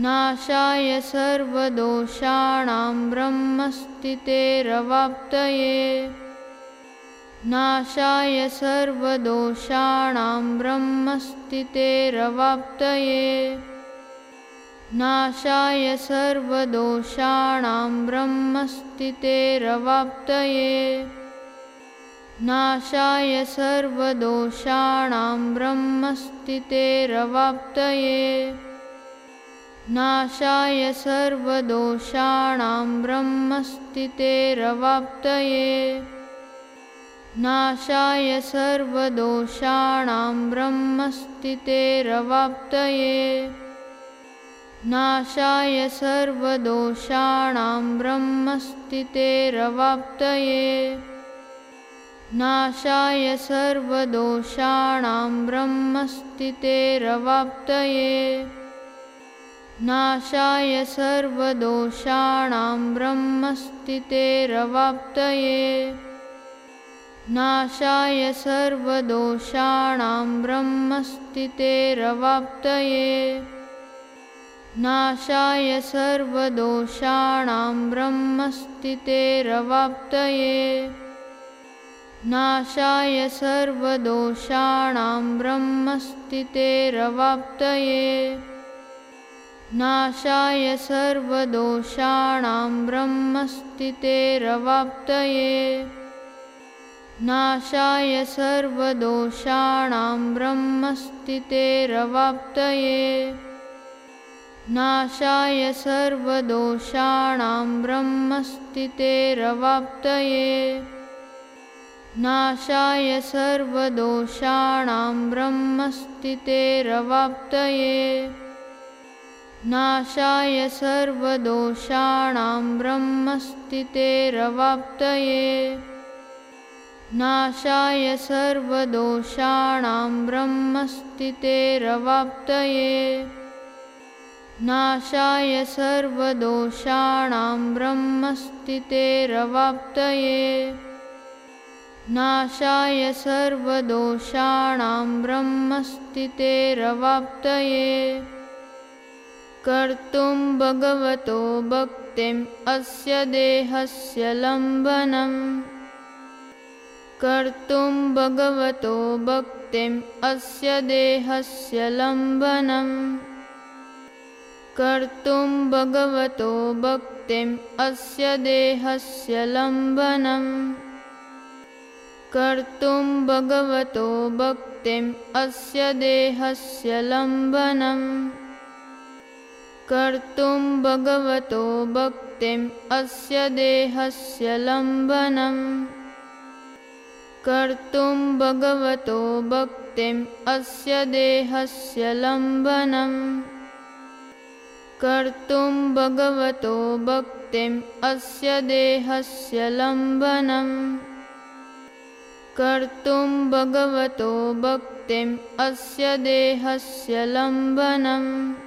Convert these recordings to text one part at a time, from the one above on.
नाशाय सर्वदोषाणां ब्रह्मस्थितेरवाप्तये नाशाय सर्वदोषाणां ब्रह्मस्थितेरवाप्तये नाशाय सर्वदोषाणां ब्रह्मस्थितेरवाप्तये नाशाय सर्वदोषाणां ब्रह्मस्तितेरवाप्तये नाशाय सर्वदोषाणां ब्रह्मस्थितेरवाप्तये नाशाय सर्वदोषाणां ब्रह्मस्थितेरवाप्तये नाशाय सर्वदोषाणां ब्रह्मस्थितेरवाप्तये नाशाय सर्वदोषाणां ब्रह्मस्थितेरवाप्तये नाशाय सर्वदोषाणां ब्रह्मस्थितेरवाप्तये नाशाय सर्वदोषाणां ब्रह्मस्थितेरवाप्तये नाशाय सर्वदोषाणां ब्रह्मस्थितेरवाप्तये नाशाय सर्वदोषाणां ब्रह्मस्थितेरवाप्तये नाशाय सर्वदोषाणां ब्रह्मस्थितेरवाप्तये नाशाय सर्वदोषाणां ब्रह्मस्थितेरवाप्तये नाशाय सर्वदोषाणां ब्रह्मस्थितेरवाप्तये नाशाय सर्वदोषाणां ब्रह्मस्थितेरवाप्तये नाशाय सर्वदोषाणां ब्रह्मस्थितेरवाप्तये। नाशाय सर्वदोषाणां ब्रह्मस्थितेरवाप्तये। नाशाय सर्वदोषाणां ब्रह्मस्थितेरवाप्तये। नाशाय सर्वदोषाणां ब्रह्मस्थितेरवाप्तये। कर्तुं भगवतो भक्तिम् अस्य देहस्य लम्बनम् कर्तुं भगवतो भक्तिम् अस्य देहस्य लम्बनम् कर्तुं भगवतो भक्तिम् अस्य देहस्य लम्बनम् कर्तुं भगवतो भक्तिम् अस्य देहस्य लम्बनम् कर्तुं भगवतो भक्तिम् अस्य देहस्य लम्बनम्। कर्तुं भगवतो भक्तिम् अस्य देहस्य लम्बनम्। कर्तुं भगवतो भक्तिम् अस्य देहस्य लम्बनम्। कर्तुं भगवतो भक्तिम् अस्य देहस्य लम्बनम्।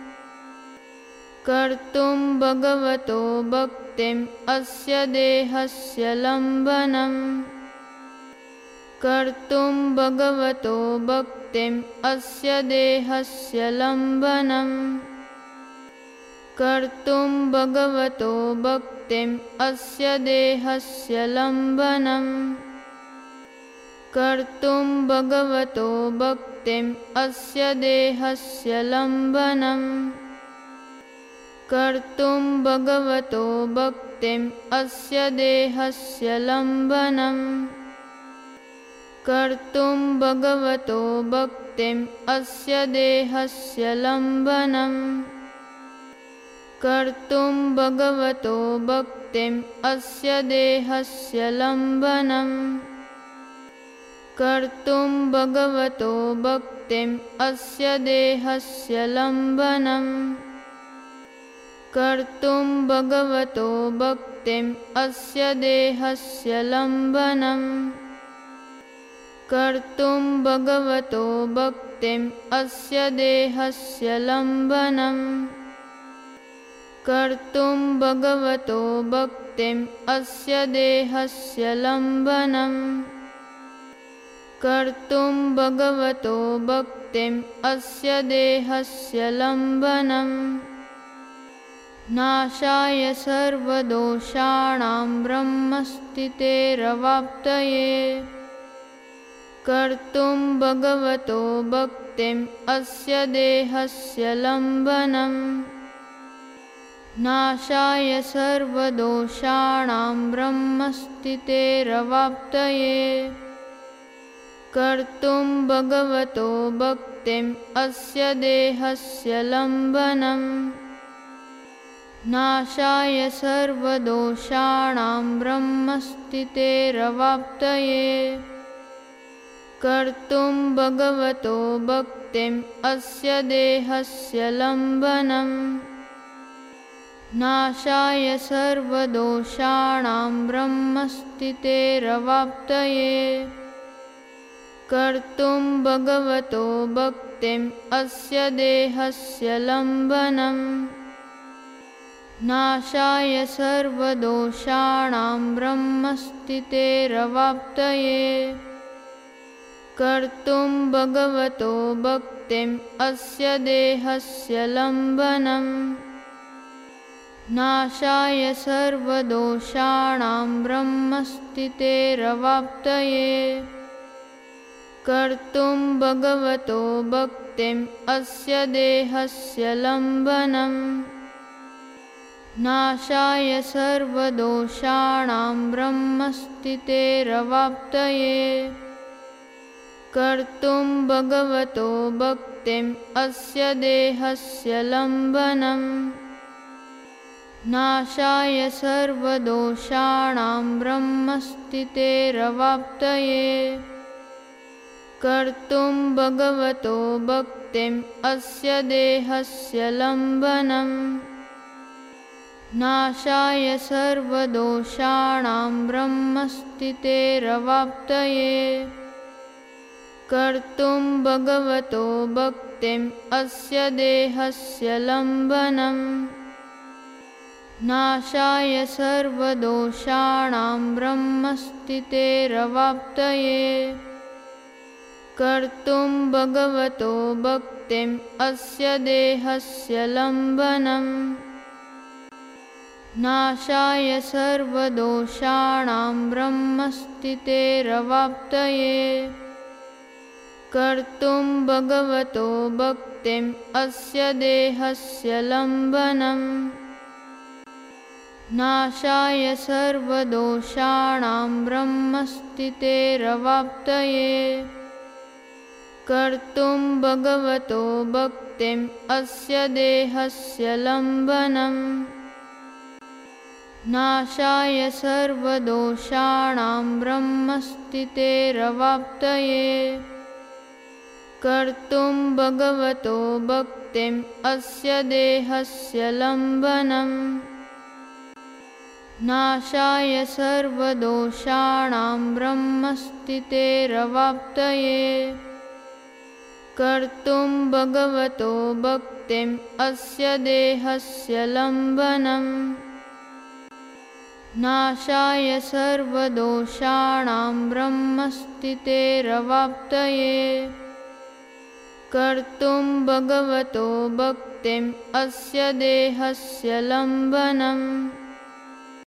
कर्तुं भगवतो भक्तिम् अस्य देहस्य लम्बनम्। कर्तुं भगवतो भक्तिम् अस्य देहस्य लम्बनम्। कर्तुं भगवतो भक्तिम् अस्य देहस्य लम्बनम्। कर्तुं भगवतो भक्तिम् अस्य देहस्य लम्बनम्। कर्तुं भगवतो भक्तिम् अस्य देहस्य लम्बनम् कर्तुं भगवतो भक्तिम् अस्य देहस्य लम्बनम् कर्तुं भगवतो भक्तिम् अस्य देहस्य लम्बनम् कर्तुं भगवतो भक्तिम् अस्य देहस्य लम्बनम् कर्तुं भगवतो भक्तिम् अस्य देहस्य लम्बनम्। कर्तुं भगवतो भक्तिम् अस्य देहस्य लम्बनम्। कर्तुं भगवतो भक्तिम् अस्य देहस्य लम्बनम्। कर्तुं भगवतो भक्तिम् अस्य देहस्य लम्बनम्। नाशाय सर्वदोषाणां ब्रह्मस्थितेरवाप्तये कर्तुं भगवतो भक्तिम् अस्य देहस्य लम्बनम्। नाशाय सर्वदोषाणां ब्रह्मस्थितेरवाप्तये कर्तुं भगवतो भक्तिम् अस्य देहस्य लम्बनम् नाशाय सर्वदोषाणां ब्रह्मस्थितेरवाप्तये कर्तुं भगवतो भक्तिम् अस्य देहस्य लम्बनम्। नाशाय सर्वदोषाणां ब्रह्मस्थितेरवाप्तये कर्तुं भगवतो भक्तिम् अस्य देहस्य लम्बनम् नाशाय सर्वदोषाणां ब्रह्मस्थितेरवाप्तये कर्तुं भगवतो भक्तिम् अस्य देहस्य लम्बनम् नाशाय सर्वदोषाणां ब्रह्मस्थितेरवाप्तये कर्तुं भगवतो भक्तिम् अस्य देहस्य लम्बनम् नाशाय सर्वदोषाणां ब्रह्मस्थितेरवाप्तये। कर्तुं भगवतो भक्तिम् अस्य देहस्य लम्बनम्। नाशाय सर्वदोषाणां ब्रह्मस्थितेरवाप्तये। कर्तुं भगवतो भक्तिम् अस्य देहस्य लम्बनम् नाशाय सर्वदोषाणां ब्रह्मस्थितेरवाप्तये कर्तुं भगवतो भक्तिम् अस्य देहस्य लम्बनम् नाशाय सर्वदोषाणां ब्रह्मस्थितेरवाप्तये कर्तुं भगवतो भक्तिम् अस्य देहस्य लम्बनम् नाशाय सर्वदोषाणां ब्रह्मस्थितेरवाप्तये कर्तुं भगवतो भक्तिम् अस्य देहस्य लम्बनम्। नाशाय सर्वदोषाणां ब्रह्मस्थितेरवाप्तये कर्तुं भगवतो भक्तिम् अस्य देहस्य लम्बनम् नाशाय सर्वदोषाणां ब्रह्मस्थितेरवाप्तये कर्तुं भगवतो भक्तिम् अस्य देहस्य लम्बनम्। नाशाय सर्वदोषाणां ब्रह्मस्थितेरवाप्तये कर्तुं भगवतो भक्तिम् अस्य देहस्य लम्बनम् नाशाय सर्वदोषाणां ब्रह्मस्थितेरवाप्तये कर्तुं भगवतो भक्तिम् अस्य देहस्य लम्बनम्